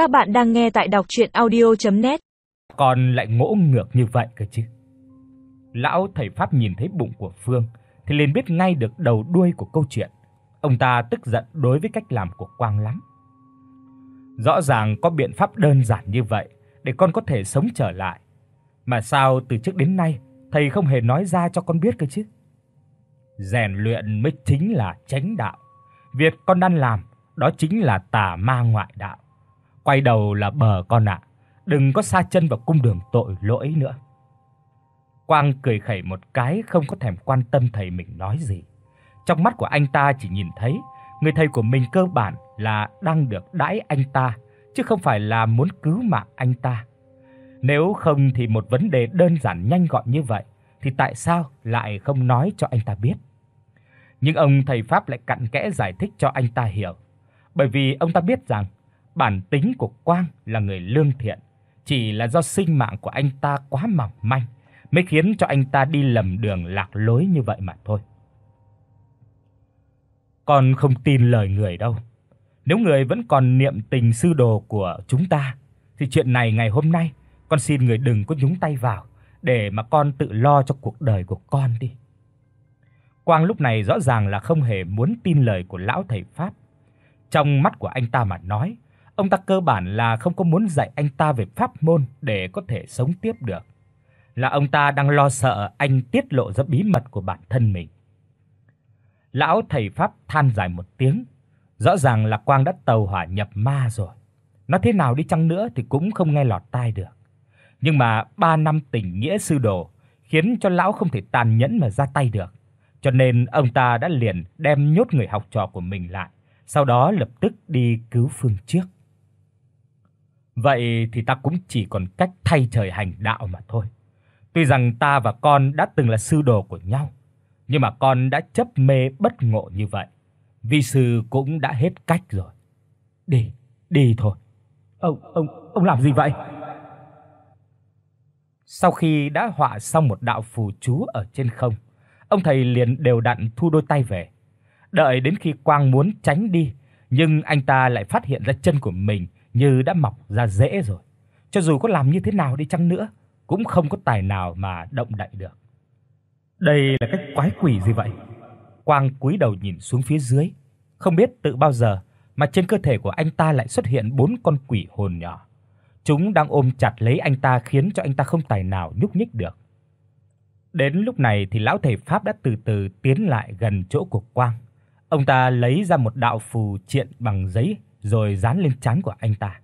Các bạn đang nghe tại đọc audio net Còn lại ngỗ ngược như vậy cơ chứ. Lão thầy pháp nhìn thấy bụng của Phương thì liền biết ngay được đầu đuôi của câu chuyện. Ông ta tức giận đối với cách làm của Quang lắm. Rõ ràng có biện pháp đơn giản như vậy để con có thể sống trở lại, mà sao từ trước đến nay thầy không hề nói ra cho con biết cơ chứ? Rèn luyện mới chính là chánh đạo. Việc con đang làm đó chính là tà ma ngoại đạo. Quay đầu là bờ con ạ, đừng có sa chân vào cung đường tội lỗi nữa. Quang cười khẩy một cái không có thèm quan tâm thầy mình nói gì. Trong mắt của anh ta chỉ nhìn thấy người thầy của mình cơ bản là đang được đãi anh ta, chứ không phải là muốn cứu mạng anh ta. Nếu không thì một vấn đề đơn giản nhanh gọn như vậy thì tại sao lại không nói cho anh ta biết? Nhưng ông thầy pháp lại cặn kẽ giải thích cho anh ta hiểu, bởi vì ông ta biết rằng bản tính của Quang là người lương thiện, chỉ là do sinh mạng của anh ta quá mỏng manh mới khiến cho anh ta đi lầm đường lạc lối như vậy mà thôi. Con không tin lời người đâu. Nếu người vẫn còn niệm tình sư đồ của chúng ta thì chuyện này ngày hôm nay con xin người đừng có nhúng tay vào để mà con tự lo cho cuộc đời của con đi. Quang lúc này rõ ràng là không hề muốn tin lời của lão thầy pháp. Trong mắt của anh ta mà nói, ông ta cơ bản là không có muốn dạy anh ta về pháp môn để có thể sống tiếp được. Là ông ta đang lo sợ anh tiết lộ ra bí mật của bản thân mình. Lão thầy pháp than dài một tiếng, rõ ràng là Quang đã tàu hỏa nhập ma rồi. Nó thế nào đi chăng nữa thì cũng không nghe lọt tai được. Nhưng mà 3 năm tình nghĩa sư đồ khiến cho lão không thể tàn nhẫn mà ra tay được. Cho nên ông ta đã liền đem nhốt người học trò của mình lại, sau đó lập tức đi cứu Phương trước. Vậy thì ta cũng chỉ còn cách thay trời hành đạo mà thôi. Tuy rằng ta và con đã từng là sư đồ của nhau, nhưng mà con đã chấp mê bất ngộ như vậy, vi sư cũng đã hết cách rồi. Đi, đi thôi. Ông ông ông làm gì vậy? Sau khi đã họa xong một đạo phù chú ở trên không, ông thầy liền đều đặn thu đôi tay về. Đợi đến khi Quang muốn tránh đi, nhưng anh ta lại phát hiện ra chân của mình như đã mọc ra rễ rồi. Cho dù có làm như thế nào đi chăng nữa, cũng không có tài nào mà động đậy được. Đây là cách quái quỷ gì vậy? Quang cúi đầu nhìn xuống phía dưới, không biết tự bao giờ mà trên cơ thể của anh ta lại xuất hiện bốn con quỷ hồn nhỏ. Chúng đang ôm chặt lấy anh ta khiến cho anh ta không tài nào nhúc nhích được. Đến lúc này thì lão thầy pháp đã từ từ tiến lại gần chỗ của Quang. Ông ta lấy ra một đạo phù triện bằng giấy rồi dán lên trán của anh ta.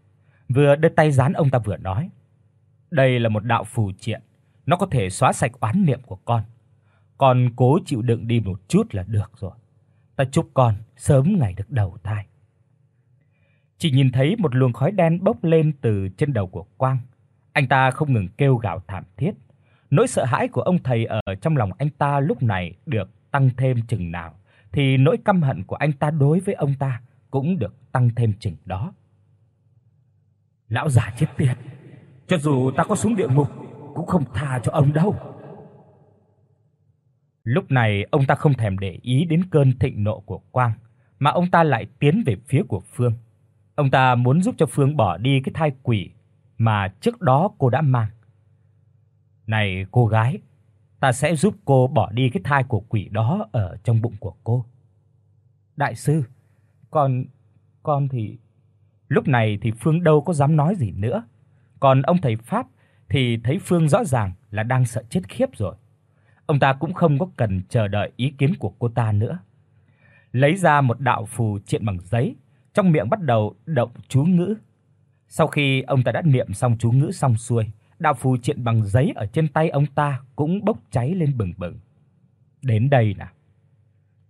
Vừa đưa tay dán ông ta vừa nói: "Đây là một đạo phù triện, nó có thể xóa sạch oán niệm của con. Con cố chịu đựng đi một chút là được rồi. Ta chúc con sớm ngày được đầu thai." Chỉ nhìn thấy một luồng khói đen bốc lên từ trên đầu của Quang. Anh ta không ngừng kêu gào thảm thiết. Nỗi sợ hãi của ông thầy ở trong lòng anh ta lúc này được tăng thêm chừng nào thì nỗi căm hận của anh ta đối với ông ta cũng được tăng thêm chừng đó. Lão già chết tiệt, cho dù ta có xuống địa ngục cũng không tha cho ông đâu. Lúc này ông ta không thèm để ý đến cơn thịnh nộ của Quang, mà ông ta lại tiến về phía của Phương. Ông ta muốn giúp cho Phương bỏ đi cái thai quỷ mà trước đó cô đã mang. "Này cô gái, ta sẽ giúp cô bỏ đi cái thai của quỷ đó ở trong bụng của cô." "Đại sư, con con thì..." Lúc này thì Phương đâu có dám nói gì nữa. Còn ông thầy pháp thì thấy Phương rõ ràng là đang sợ chết khiếp rồi. Ông ta cũng không có cần chờ đợi ý kiến của cô ta nữa. Lấy ra một đạo phù triện bằng giấy, trong miệng bắt đầu động chú ngữ. Sau khi ông ta đã niệm xong chú ngữ xong xuôi, đạo phù triện bằng giấy ở trên tay ông ta cũng bốc cháy lên bừng bừng. Đến đây nè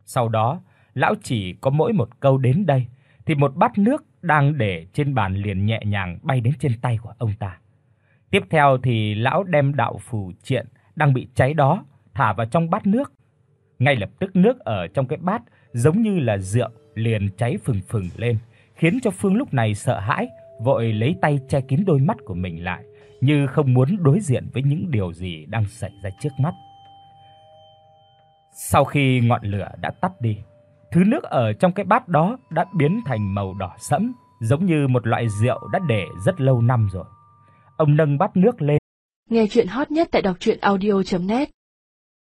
Sau đó, lão chỉ có mỗi một câu đến đây thì một bát nước đang để trên bàn liền nhẹ nhàng bay đến trên tay của ông ta. Tiếp theo thì lão đem đạo phù triện đang bị cháy đó thả vào trong bát nước. Ngay lập tức nước ở trong cái bát giống như là rượu liền cháy phừng phừng lên, khiến cho Phương lúc này sợ hãi, vội lấy tay che kín đôi mắt của mình lại, như không muốn đối diện với những điều gì đang xảy ra trước mắt. Sau khi ngọn lửa đã tắt đi, thứ nước ở trong cái bát đó đã biến thành màu đỏ sẫm, giống như một loại rượu đã để rất lâu năm rồi. Ông nâng bát nước lên. Nghe truyện hot nhất tại doctruyenaudio.net